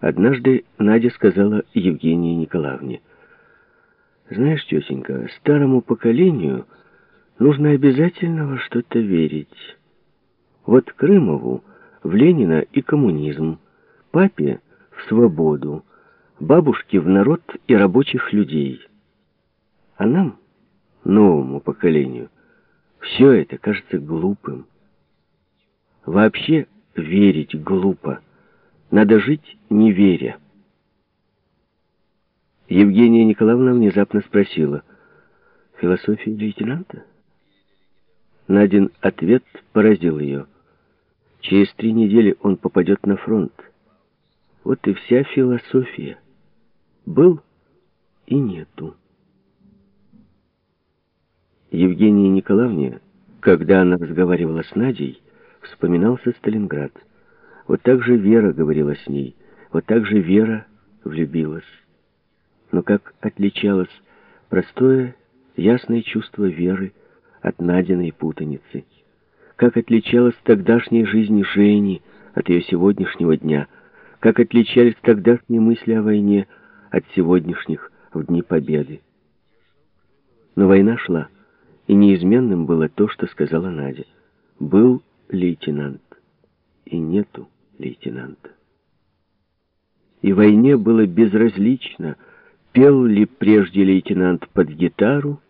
Однажды Надя сказала Евгении Николаевне, «Знаешь, тетенька, старому поколению нужно обязательно во что-то верить. Вот Крымову в Ленина и коммунизм, папе в свободу, бабушке в народ и рабочих людей. А нам, новому поколению, все это кажется глупым. Вообще верить глупо. Надо жить, не веря. Евгения Николаевна внезапно спросила, «Философия лейтенанта?» Надин ответ поразил ее. Через три недели он попадет на фронт. Вот и вся философия. Был и нету. Евгении Николаевне, когда она разговаривала с Надей, вспоминался Сталинград. Вот так же Вера говорила с ней, вот так же Вера влюбилась. Но как отличалось простое, ясное чувство Веры от Надиной путаницы? Как отличалась тогдашняя жизнь Жени от ее сегодняшнего дня? Как отличались тогдашние мысли о войне от сегодняшних в дни победы? Но война шла, и неизменным было то, что сказала Надя. Был лейтенант, и нету лейтенанта. И войне было безразлично, пел ли прежде лейтенант под гитару,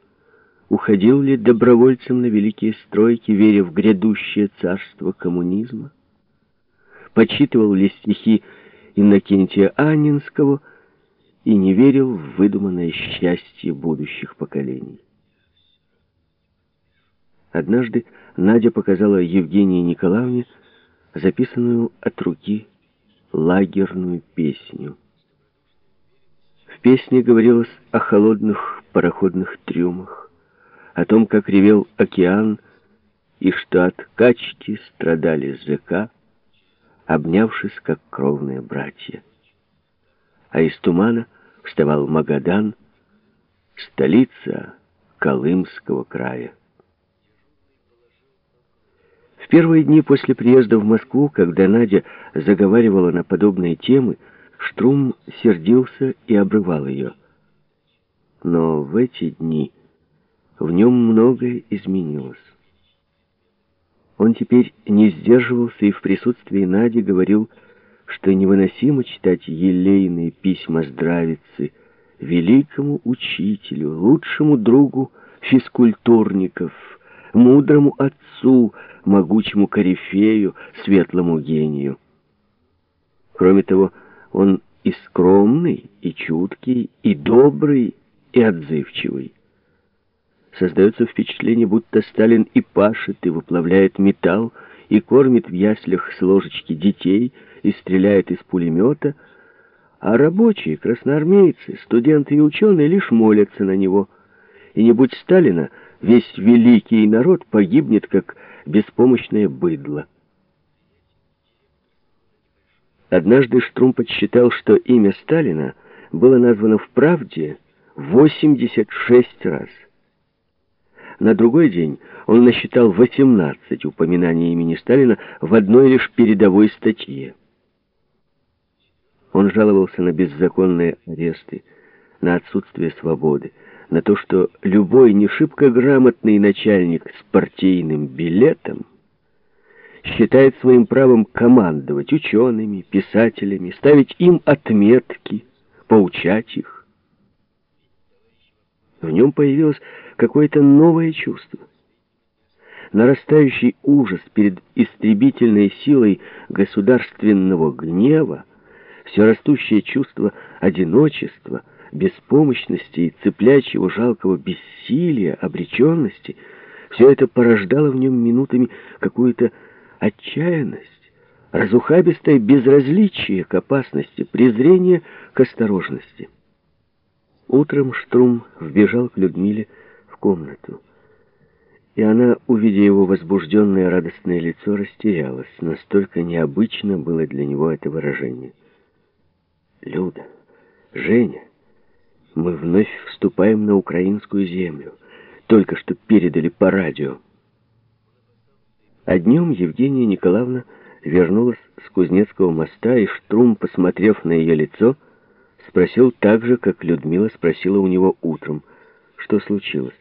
уходил ли добровольцем на великие стройки, веря в грядущее царство коммунизма, почитывал ли стихи Иннокентия Анинского и не верил в выдуманное счастье будущих поколений. Однажды Надя показала Евгении Николаевне записанную от руки лагерную песню. В песне говорилось о холодных пароходных трюмах, о том, как ревел океан, и что от качки страдали ЗК, обнявшись, как кровные братья. А из тумана вставал Магадан, столица Колымского края первые дни после приезда в Москву, когда Надя заговаривала на подобные темы, Штрум сердился и обрывал ее. Но в эти дни в нем многое изменилось. Он теперь не сдерживался и в присутствии Нади говорил, что невыносимо читать елейные письма здравицы великому учителю, лучшему другу физкультурников, мудрому отцу, могучему корифею, светлому гению. Кроме того, он и скромный, и чуткий, и добрый, и отзывчивый. Создается впечатление, будто Сталин и пашет, и выплавляет металл, и кормит в яслях с ложечки детей, и стреляет из пулемета, а рабочие, красноармейцы, студенты и ученые лишь молятся на него. И не будь Сталина, весь великий народ погибнет, как беспомощное быдло. Однажды Штрум подсчитал, что имя Сталина было названо в «Правде» 86 раз. На другой день он насчитал 18 упоминаний имени Сталина в одной лишь передовой статье. Он жаловался на беззаконные аресты, на отсутствие свободы, на то, что любой не шибко грамотный начальник с партийным билетом считает своим правом командовать учеными, писателями, ставить им отметки, поучать их. В нем появилось какое-то новое чувство. Нарастающий ужас перед истребительной силой государственного гнева, все растущее чувство одиночества — беспомощности и цеплячьего жалкого бессилия, обреченности, все это порождало в нем минутами какую-то отчаянность, разухабистое безразличие к опасности, презрение к осторожности. Утром Штрум вбежал к Людмиле в комнату, и она, увидя его возбужденное радостное лицо, растерялась. Настолько необычно было для него это выражение. «Люда, Женя!» Мы вновь вступаем на украинскую землю. Только что передали по радио. А днем Евгения Николаевна вернулась с Кузнецкого моста, и Штрум, посмотрев на ее лицо, спросил так же, как Людмила спросила у него утром, что случилось.